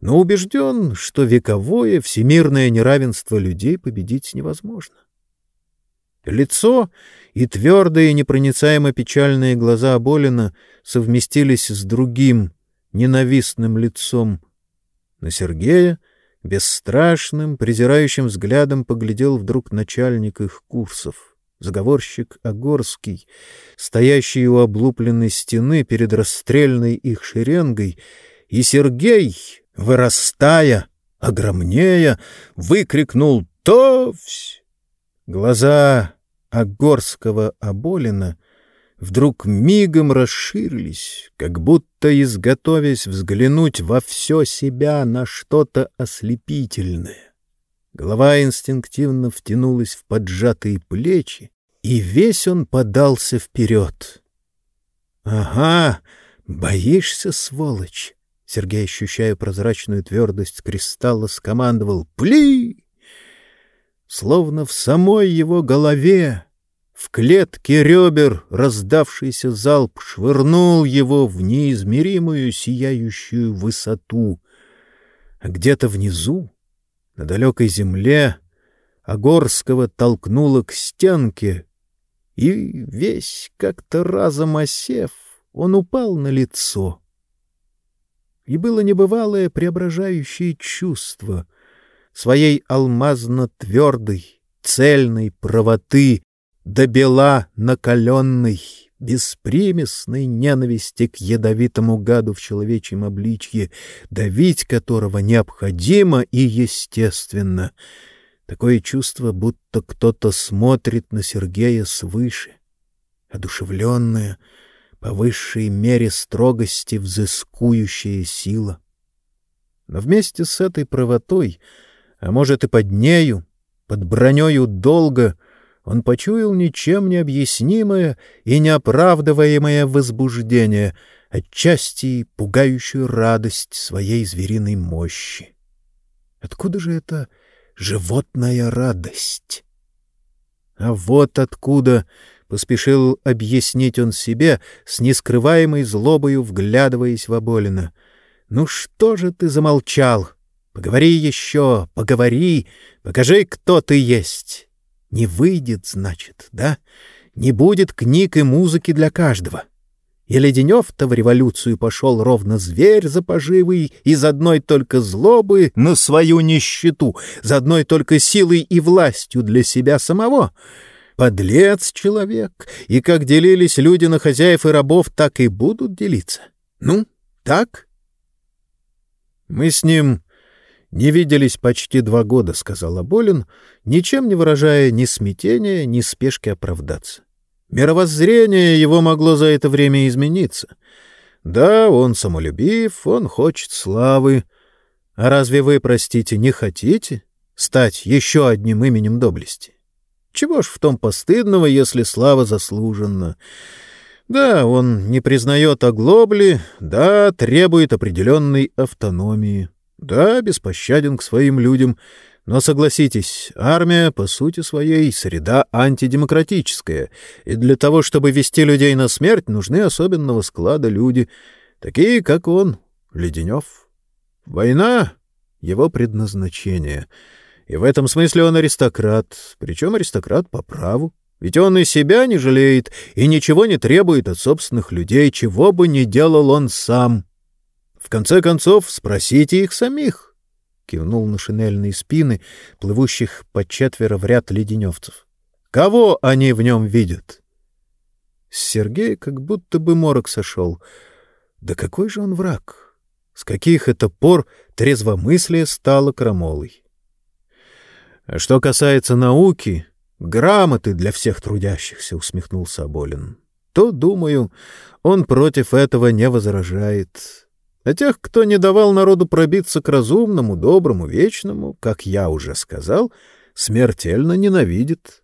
но убежден, что вековое всемирное неравенство людей победить невозможно. Лицо и твердые, непроницаемо печальные глаза Болина совместились с другим, ненавистным лицом на Сергея бесстрашным, презирающим взглядом поглядел вдруг начальник их курсов, заговорщик Огорский, стоящий у облупленной стены перед расстрельной их шеренгой, и Сергей, вырастая, огромнее, выкрикнул «Товсь!». Глаза Огорского Оболина вдруг мигом расширились, как будто изготовясь взглянуть во все себя на что-то ослепительное. Голова инстинктивно втянулась в поджатые плечи, и весь он подался вперед. — Ага, боишься, сволочь! Сергей, ощущая прозрачную твердость кристалла, скомандовал «Пли!». Словно в самой его голове в клетке ребер раздавшийся залп швырнул его в неизмеримую сияющую высоту. Где-то внизу, на далекой земле, Огорского толкнуло к стенке, и весь, как-то разом осев, он упал на лицо. И было небывалое преображающее чувство своей алмазно-твердой, цельной правоты, до бела накаленный, беспримесной ненависти к ядовитому гаду в человечьем обличье, давить которого необходимо и естественно. Такое чувство, будто кто-то смотрит на Сергея свыше, одушевленная, по высшей мере строгости взыскующая сила. Но вместе с этой правотой, а может и под нею, под бронею долга, он почуял ничем не объяснимое и неоправдываемое возбуждение, отчасти пугающую радость своей звериной мощи. Откуда же эта животная радость? А вот откуда, — поспешил объяснить он себе, с нескрываемой злобою вглядываясь в Аболина. — Ну что же ты замолчал? Поговори еще, поговори, покажи, кто ты есть. Не выйдет, значит, да? Не будет книг и музыки для каждого. И Леденев-то в революцию пошел ровно зверь за поживой, из одной только злобы на свою нищету, за одной только силой и властью для себя самого. Подлец человек, и как делились люди на хозяев и рабов, так и будут делиться. Ну, так? Мы с ним «Не виделись почти два года», — сказал Аболин, ничем не выражая ни смятения, ни спешки оправдаться. Мировоззрение его могло за это время измениться. Да, он самолюбив, он хочет славы. А разве вы, простите, не хотите стать еще одним именем доблести? Чего ж в том постыдного, если слава заслужена? Да, он не признает оглобли, да, требует определенной автономии. Да, беспощаден к своим людям, но согласитесь, армия, по сути своей, среда антидемократическая, и для того, чтобы вести людей на смерть, нужны особенного склада люди, такие, как он, Леденев. Война — его предназначение, и в этом смысле он аристократ, причем аристократ по праву. Ведь он и себя не жалеет и ничего не требует от собственных людей, чего бы ни делал он сам. В конце концов, спросите их самих. Кивнул на шинельные спины, плывущих по четверо в ряд леденевцев. Кого они в нем видят? С Сергея как будто бы морок сошел. Да какой же он враг? С каких это пор трезвомыслие стало крамолой? А что касается науки, грамоты для всех трудящихся, усмехнулся Аболин, то, думаю, он против этого не возражает. А тех, кто не давал народу пробиться к разумному, доброму, вечному, как я уже сказал, смертельно ненавидит.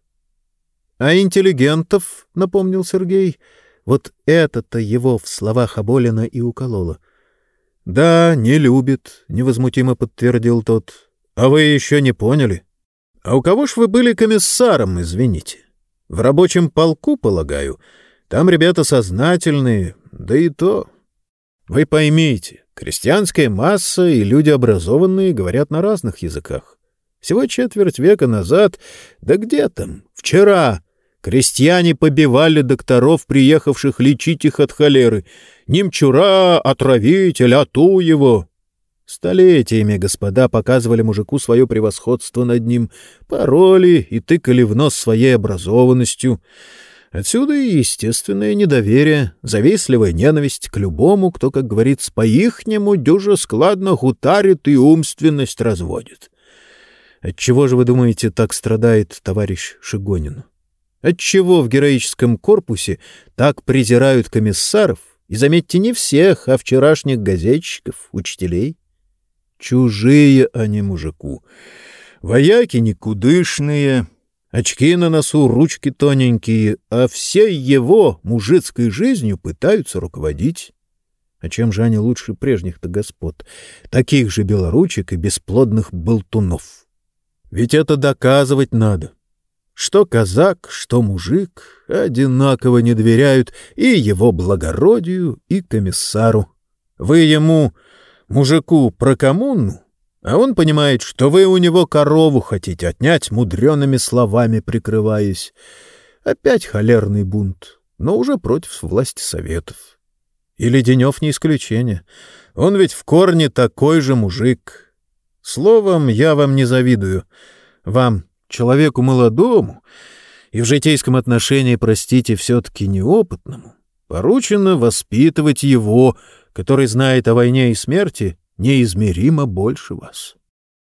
— А интеллигентов, — напомнил Сергей, — вот это-то его в словах Аболина и укололо. — Да, не любит, — невозмутимо подтвердил тот. — А вы еще не поняли? — А у кого ж вы были комиссаром, извините? — В рабочем полку, полагаю. Там ребята сознательные, да и то... Вы поймите, крестьянская масса и люди образованные говорят на разных языках. Всего четверть века назад, да где там, вчера, крестьяне побивали докторов, приехавших лечить их от холеры. Немчура, отравитель, ату его. Столетиями господа показывали мужику свое превосходство над ним, пароли и тыкали в нос своей образованностью — Отсюда и естественное недоверие, завистливая ненависть к любому, кто, как говорится, по-ихнему дюже складно гутарит и умственность разводит. Отчего же, вы думаете, так страдает товарищ Шигонин? Отчего в героическом корпусе так презирают комиссаров, и, заметьте, не всех, а вчерашних газетчиков, учителей? Чужие они мужику. Вояки никудышные, Очки на носу, ручки тоненькие, а всей его мужицкой жизнью пытаются руководить. А чем же они лучше прежних-то господ, таких же белоручек и бесплодных болтунов? Ведь это доказывать надо. Что казак, что мужик одинаково не доверяют и его благородию, и комиссару. Вы ему, мужику, про коммуну, а он понимает, что вы у него корову хотите отнять, мудреными словами прикрываясь. Опять холерный бунт, но уже против власти советов. И Леденев не исключение. Он ведь в корне такой же мужик. Словом, я вам не завидую. Вам, человеку молодому, и в житейском отношении, простите, все-таки неопытному, поручено воспитывать его, который знает о войне и смерти неизмеримо больше вас.